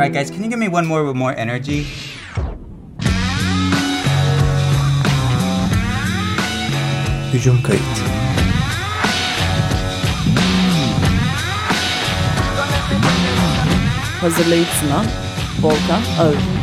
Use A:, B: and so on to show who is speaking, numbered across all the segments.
A: All right, guys, can you give me one more with more energy?
B: Hücum.
C: Hazırlayıp sunan Volkan Ağır.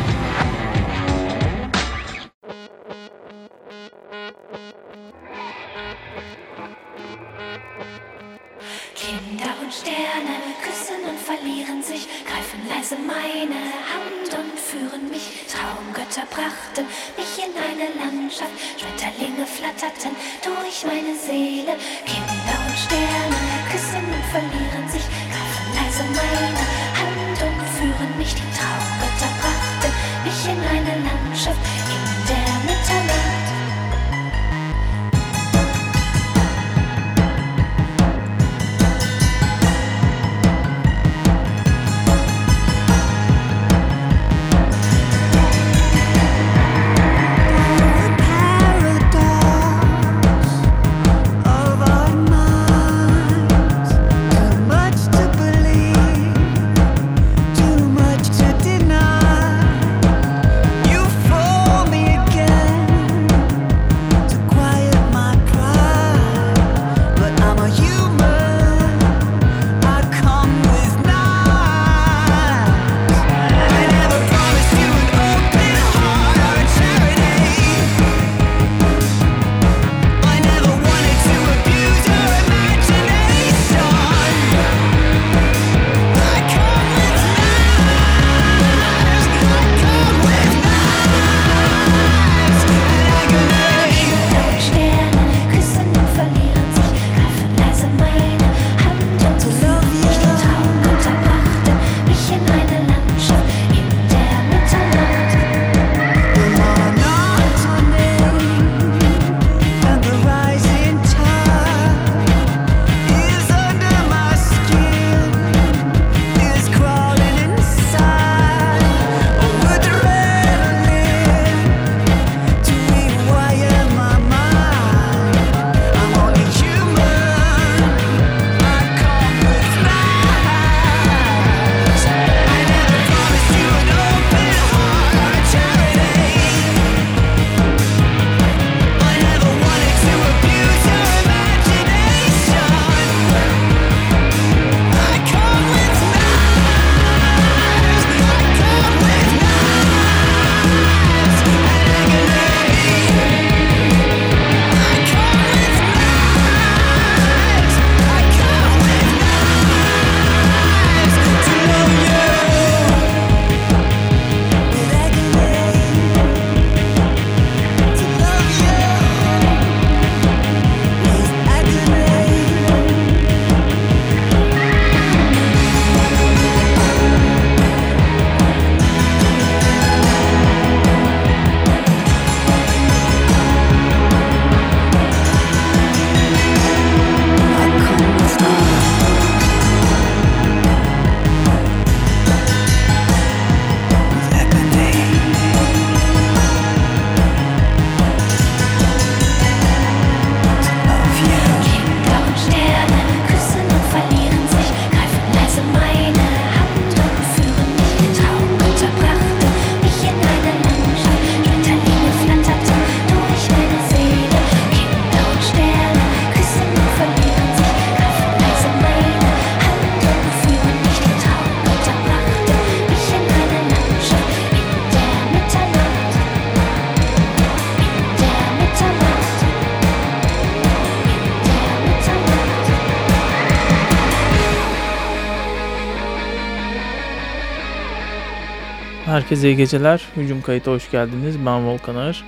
D: Herkese iyi geceler. Hücum kayıta hoş geldiniz. Ben Volkan Ağır.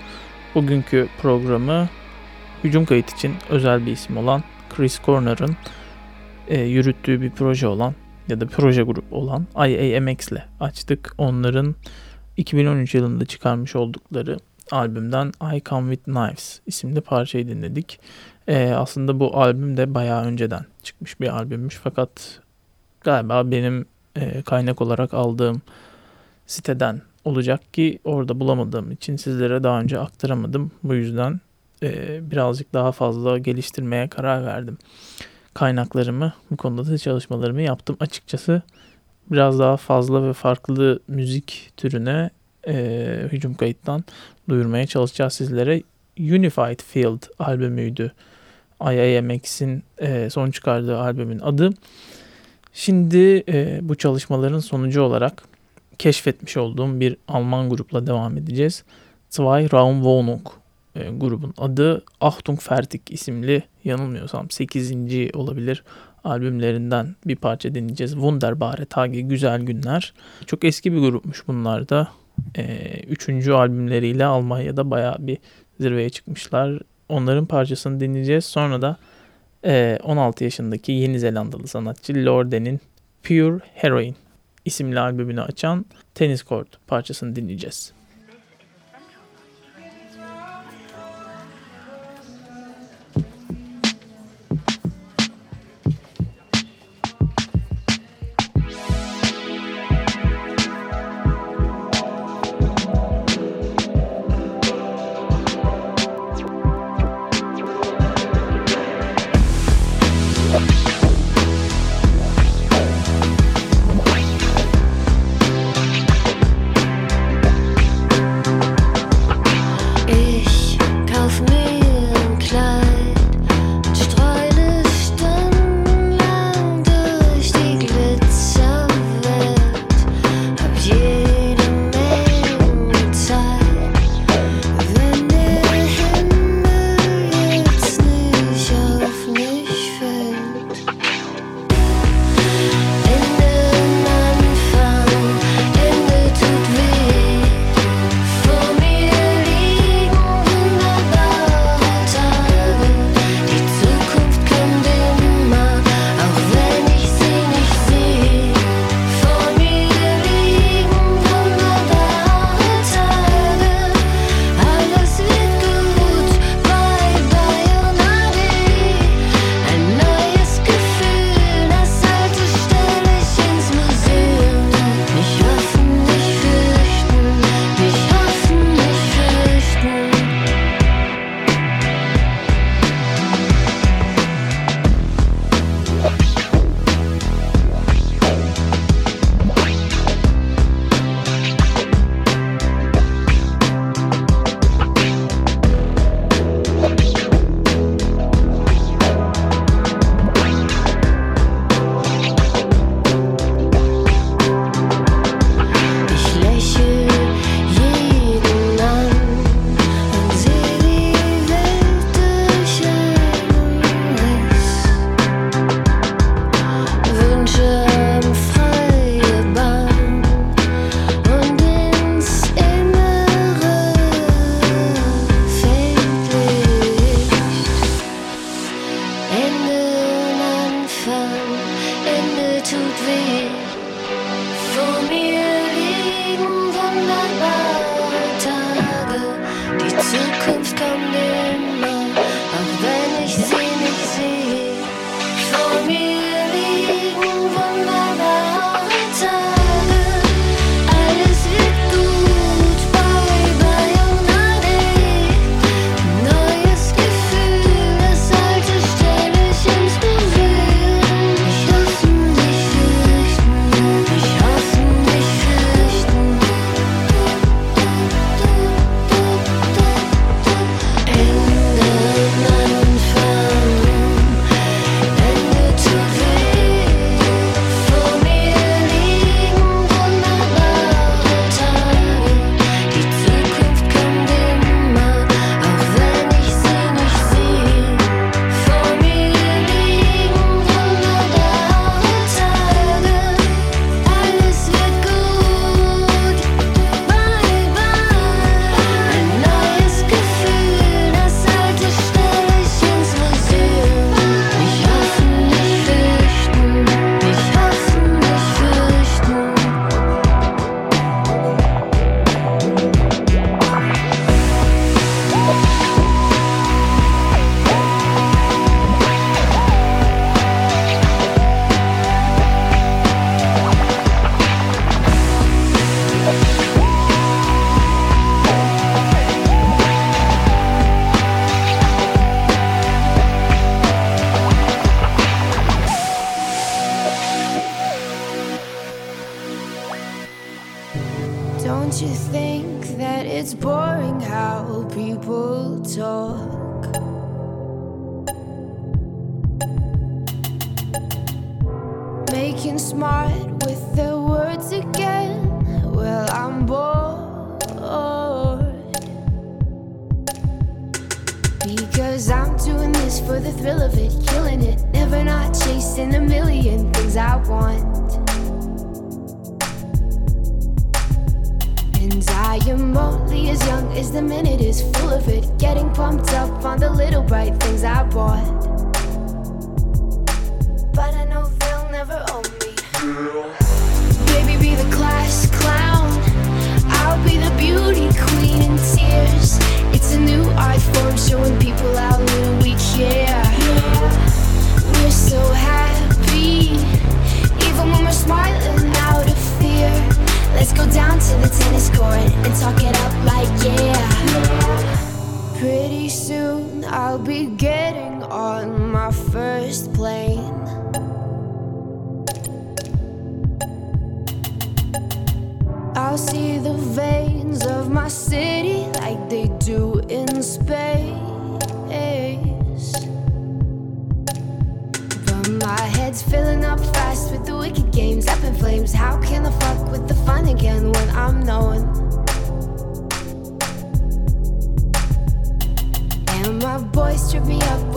D: Bugünkü programı hücum kayıt için özel bir isim olan Chris Corner'ın e, yürüttüğü bir proje olan ya da proje grup olan IAMX ile açtık. Onların 2013 yılında çıkarmış oldukları albümden I Come With Knives isimli parçayı dinledik. E, aslında bu albüm de bayağı önceden çıkmış bir albümmüş fakat galiba benim e, kaynak olarak aldığım siteden olacak ki orada bulamadığım için sizlere daha önce aktaramadım. Bu yüzden e, birazcık daha fazla geliştirmeye karar verdim. Kaynaklarımı bu konuda da çalışmalarımı yaptım. Açıkçası biraz daha fazla ve farklı müzik türüne e, hücum kayıttan duyurmaya çalışacağız sizlere. Unified Field albümüydü. IIMX'in e, son çıkardığı albümün adı. Şimdi e, bu çalışmaların sonucu olarak keşfetmiş olduğum bir Alman grupla devam edeceğiz. Zwei Raumwohnung e, grubun adı Achtung Fertig isimli yanılmıyorsam 8. olabilir albümlerinden bir parça dinleyeceğiz. Wunderbare Tage Güzel Günler. Çok eski bir grupmuş bunlar da. E, üçüncü albümleriyle Almanya'da baya bir zirveye çıkmışlar. Onların parçasını dinleyeceğiz. Sonra da e, 16 yaşındaki Yeni Zelandalı sanatçı Lorde'nin Pure Heroin isimli albümünü açan Tennis Court parçasını dinleyeceğiz.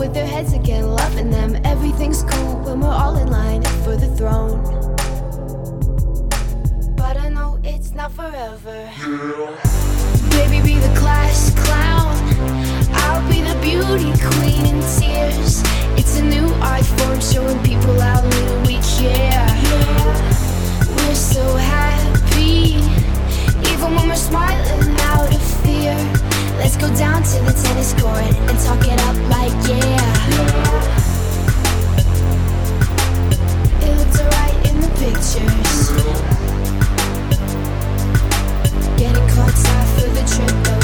E: With their heads again, loving them. Everything's cool when we're all in line for the throne. But I know it's not forever. Baby, be the class clown. I'll be the beauty queen in tears. It's a new art form showing people how little we care. We're so go down to the tennis court and talk it up like yeah. It looked alright in the pictures. Getting caught for the trip though,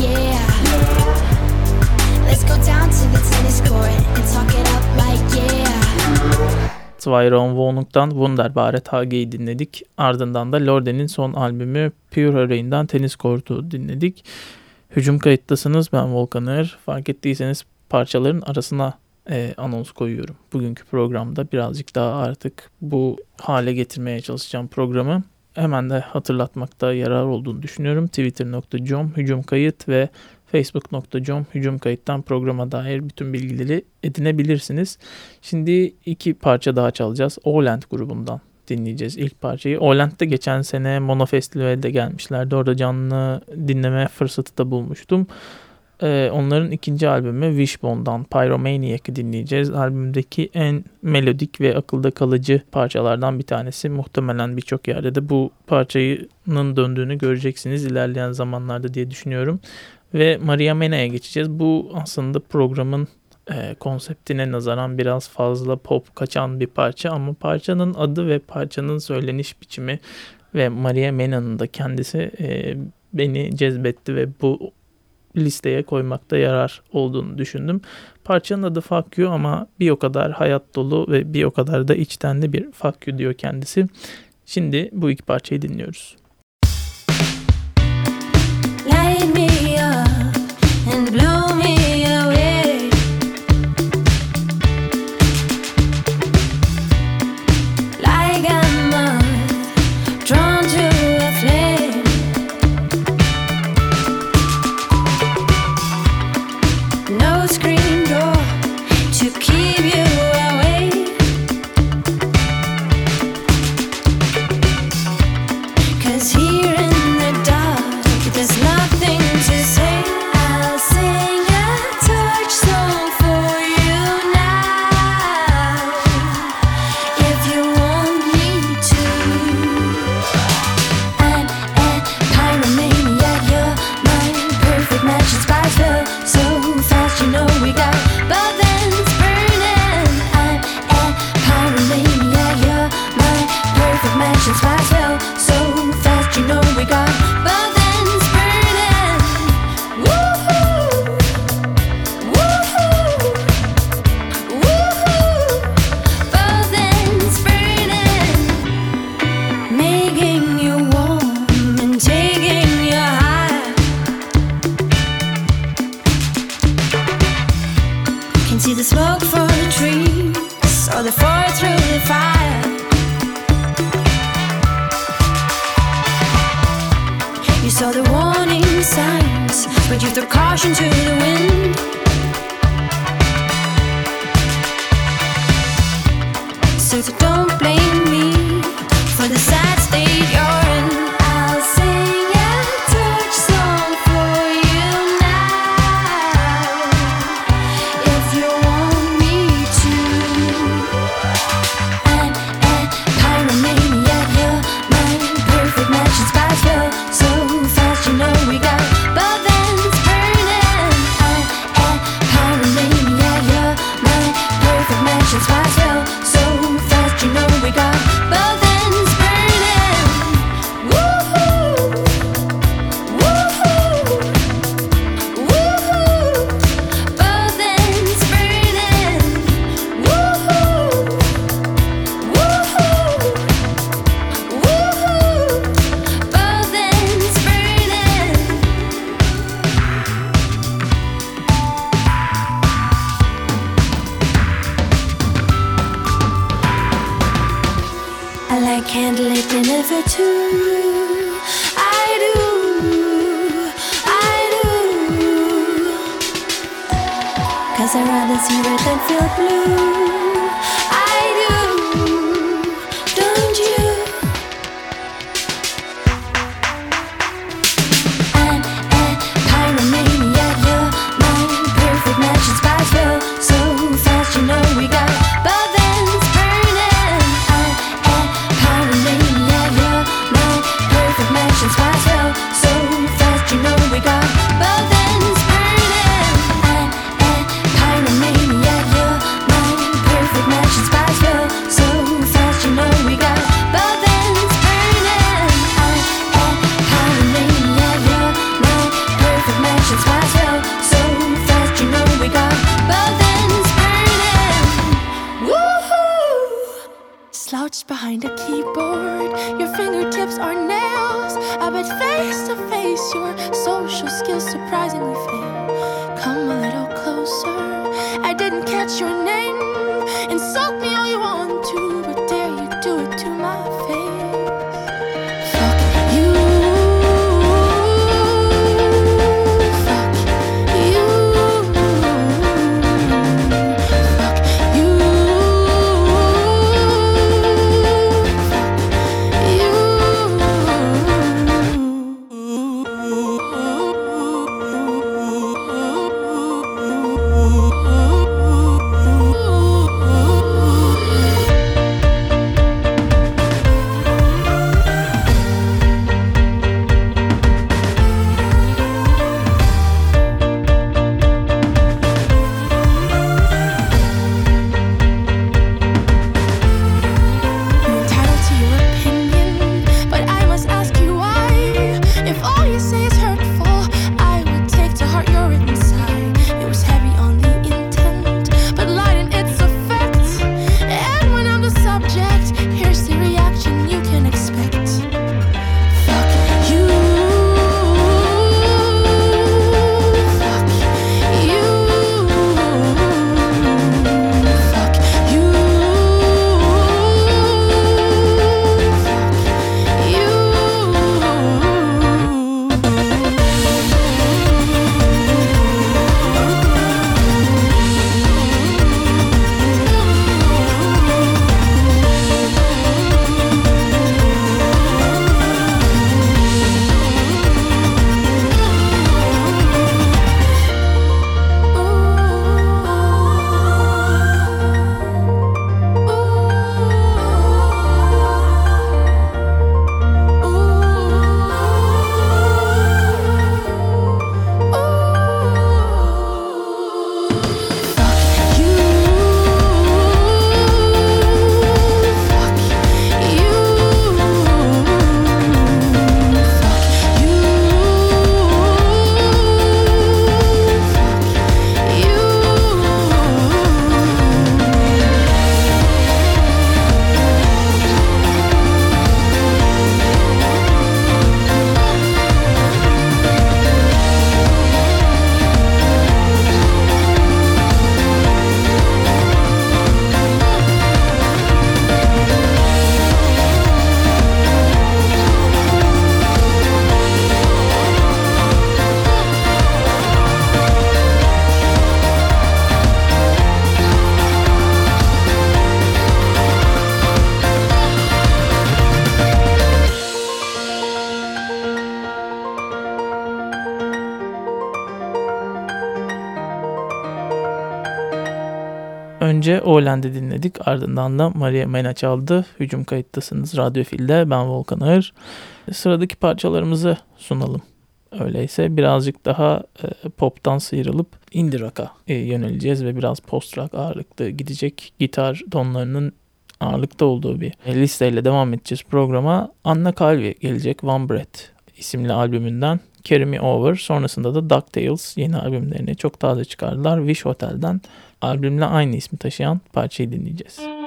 E: Yeah.
D: Twyron Vonuk'tan Wunderbaret HG'yi dinledik. Ardından da Lorde'nin son albümü Pure Rain'den Tenis Kort'u dinledik. Hücum kayıttasınız. Ben Volkaner. Fark ettiyseniz parçaların arasına e, anons koyuyorum. Bugünkü programda birazcık daha artık bu hale getirmeye çalışacağım programı. Hemen de hatırlatmakta yarar olduğunu düşünüyorum. Twitter.com hücum kayıt ve Facebook.com hücum kayıttan programa dair bütün bilgileri edinebilirsiniz. Şimdi iki parça daha çalacağız. Oland grubundan dinleyeceğiz ilk parçayı. Oland'da geçen sene Mono Festival'de gelmişlerdi. Orada canlı dinleme fırsatı da bulmuştum. Ee, onların ikinci albümü Wishbone'dan Pyromaniac'ı dinleyeceğiz. Albümdeki en melodik ve akılda kalıcı parçalardan bir tanesi. Muhtemelen birçok yerde de bu parçanın döndüğünü göreceksiniz ilerleyen zamanlarda diye düşünüyorum. Ve Maria Mena'ya geçeceğiz. Bu aslında programın e, konseptine nazaran biraz fazla pop kaçan bir parça ama parçanın adı ve parçanın söyleniş biçimi ve Maria Mena'nın da kendisi e, beni cezbetti ve bu listeye koymakta yarar olduğunu düşündüm. Parçanın adı Fuck You ama bir o kadar hayat dolu ve bir o kadar da içten de bir Fuck You diyor kendisi. Şimdi bu iki parçayı dinliyoruz.
F: Light me up and blow candlelit dinner for two. I do, I do. Cause I'd rather see red than feel blue.
D: Önce dinledik. Ardından da Maria Mena çaldı. Hücum kayıttasınız Radyofil'de. Ben Volkan Ağır. Sıradaki parçalarımızı sunalım. Öyleyse birazcık daha e, poptan sıyrılıp indie rock'a e, yöneleceğiz ve biraz post rock ağırlıklı gidecek gitar tonlarının ağırlıkta olduğu bir listeyle devam edeceğiz programa. Anna Calvi gelecek One Breath isimli albümünden Carry Me Over. Sonrasında da DuckTales yeni albümlerini çok taze çıkardılar. Wish Hotel'den albümle aynı ismi taşıyan parçayı dinleyeceğiz.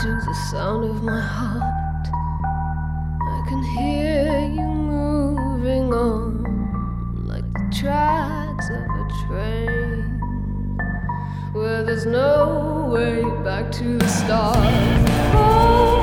G: To the sound of my heart. I can hear you moving on like the tracks of a train where there's no way back to the start. Oh,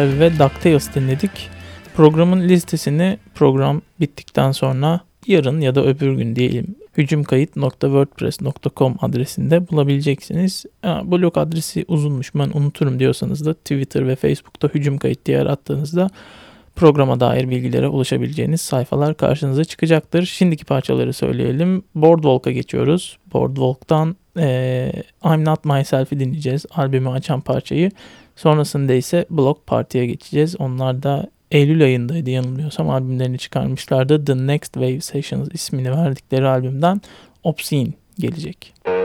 D: Calvi ve DuckTales dinledik. Programın listesini program bittikten sonra yarın ya da öbür gün diyelim hücumkayıt.wordpress.com adresinde bulabileceksiniz. Ha, blog adresi uzunmuş ben unuturum diyorsanız da Twitter ve Facebook'ta hücum kayıt diye arattığınızda programa dair bilgilere ulaşabileceğiniz sayfalar karşınıza çıkacaktır. Şimdiki parçaları söyleyelim. Boardwalk'a geçiyoruz. Boardwalk'tan e, I'm Not Myself'i dinleyeceğiz. Albümü açan parçayı. Sonrasında ise Block Party'ye geçeceğiz. Onlar da Eylül ayındaydı yanılmıyorsam albümlerini çıkarmışlardı. The Next Wave Sessions ismini verdikleri albümden Obscene gelecek.
H: Myself,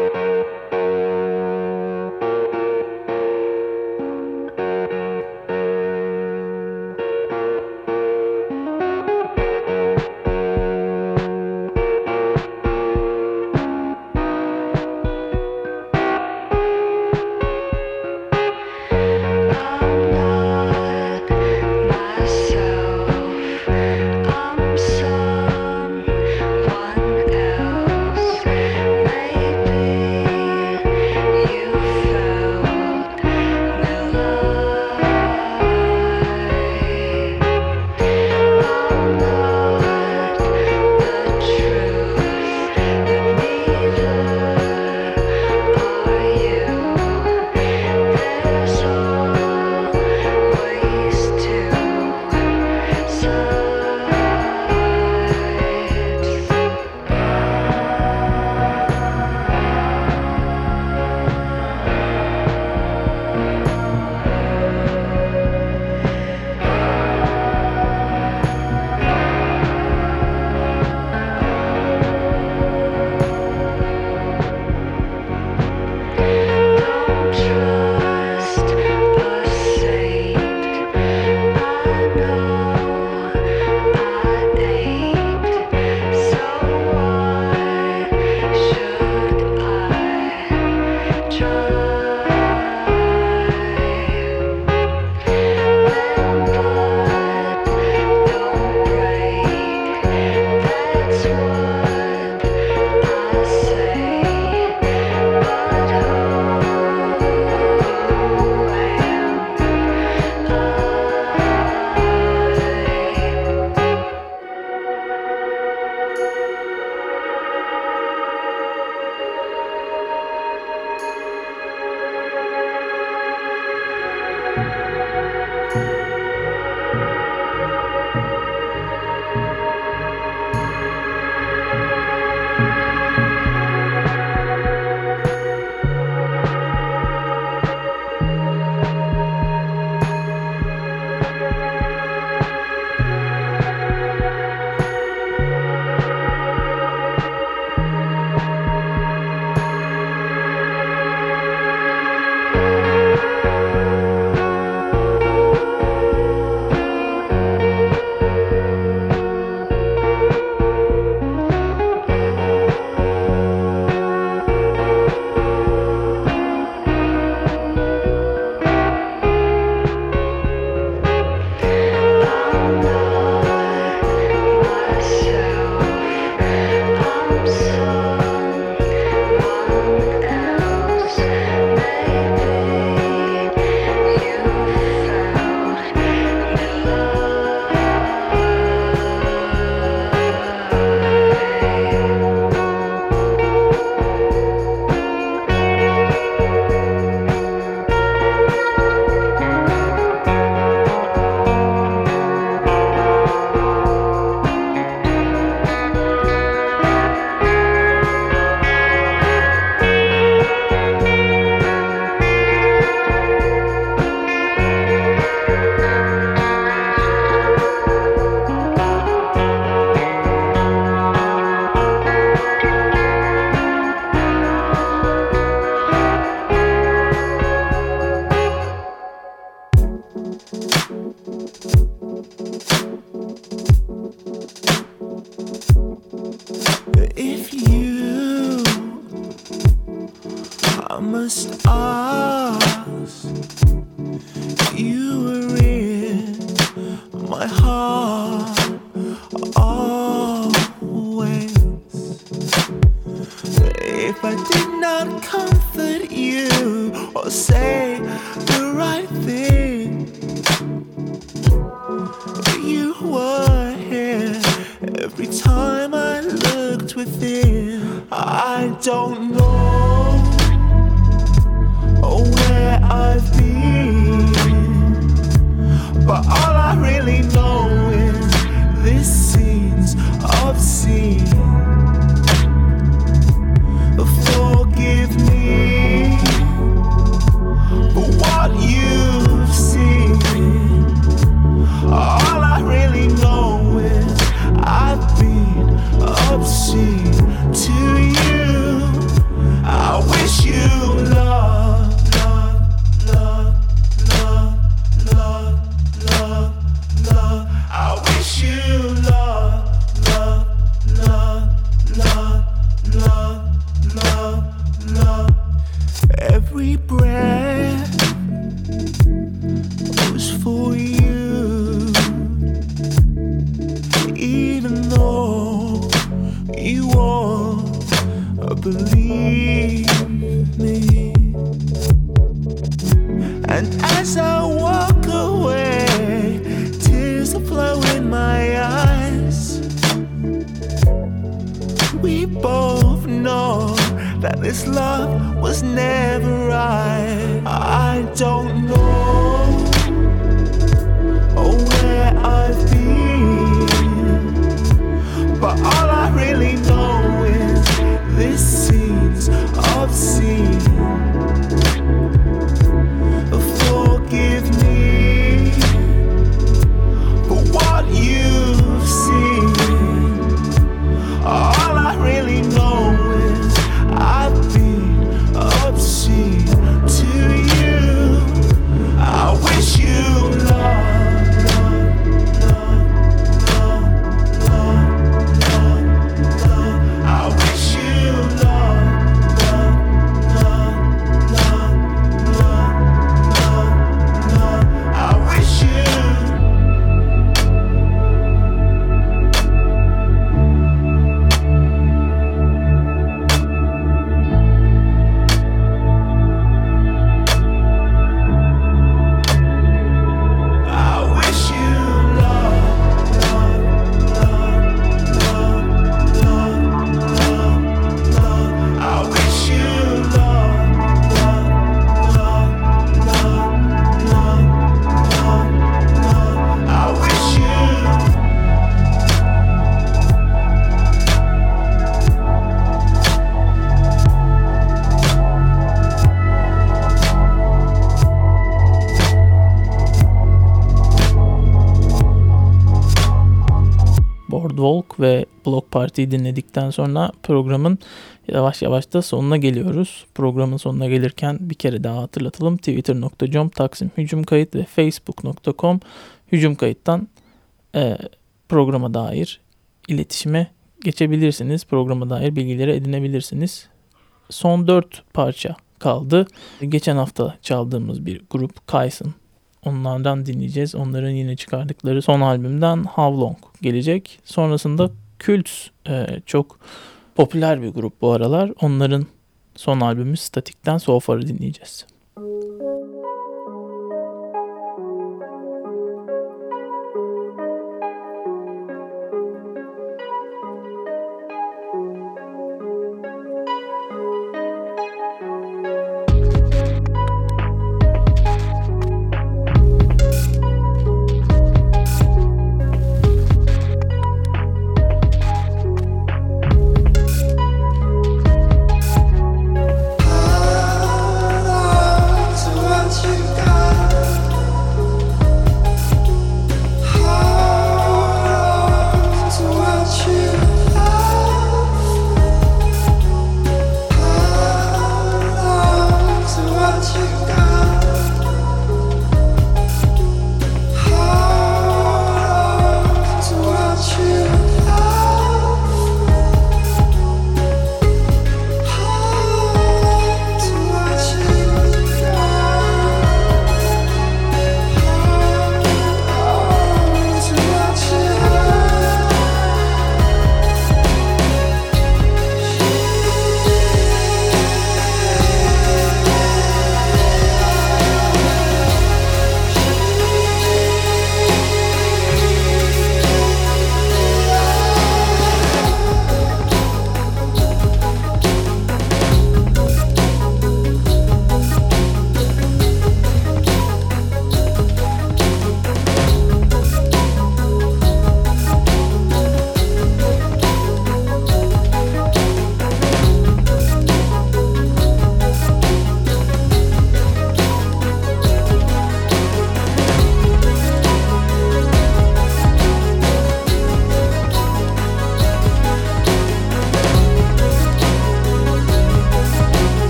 B: my heart always. If I did not comfort you
D: or say. partiyi dinledikten sonra programın yavaş yavaş da sonuna geliyoruz. Programın sonuna gelirken bir kere daha hatırlatalım. Twitter.com Taksim Hücum Kayıt ve Facebook.com Hücum Kayıt'tan e, programa dair iletişime geçebilirsiniz. Programa dair bilgileri edinebilirsiniz. Son 4 parça kaldı. Geçen hafta çaldığımız bir grup Kaysın. Onlardan dinleyeceğiz. Onların yine çıkardıkları son albümden How Long gelecek. Sonrasında Kült e, çok popüler bir grup bu aralar. Onların son albümü Statik'ten So Far'ı dinleyeceğiz.
H: Müzik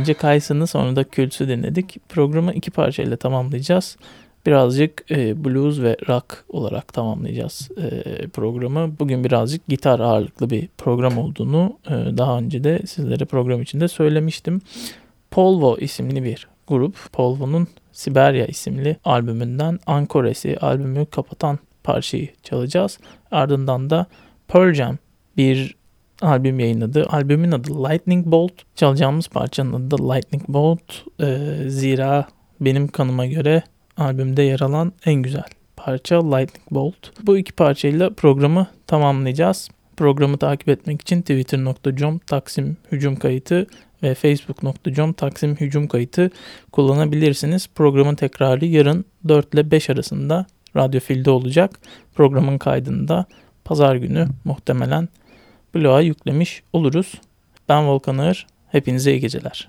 D: Önce Kaysa'nı sonra da Küls'ü dinledik. Programı iki parçayla tamamlayacağız. Birazcık e, blues ve rock olarak tamamlayacağız e, programı. Bugün birazcık gitar ağırlıklı bir program olduğunu e, daha önce de sizlere program içinde söylemiştim. Polvo isimli bir grup. Polvo'nun Siberya isimli albümünden Ankoresi albümü kapatan parçayı çalacağız. Ardından da Pearl Jam bir albüm yayınladı. Albümün adı Lightning Bolt. Çalacağımız parçanın adı da Lightning Bolt. Ee, zira benim kanıma göre albümde yer alan en güzel parça Lightning Bolt. Bu iki parçayla programı tamamlayacağız. Programı takip etmek için twitter.com taksim hücum kayıtı ve facebook.com taksim hücum kayıtı kullanabilirsiniz. Programın tekrarı yarın 4 ile 5 arasında Radyo Fil'de olacak. Programın kaydında pazar günü muhtemelen bloğa yüklemiş oluruz. Ben Volkan Ağır. Hepinize iyi geceler.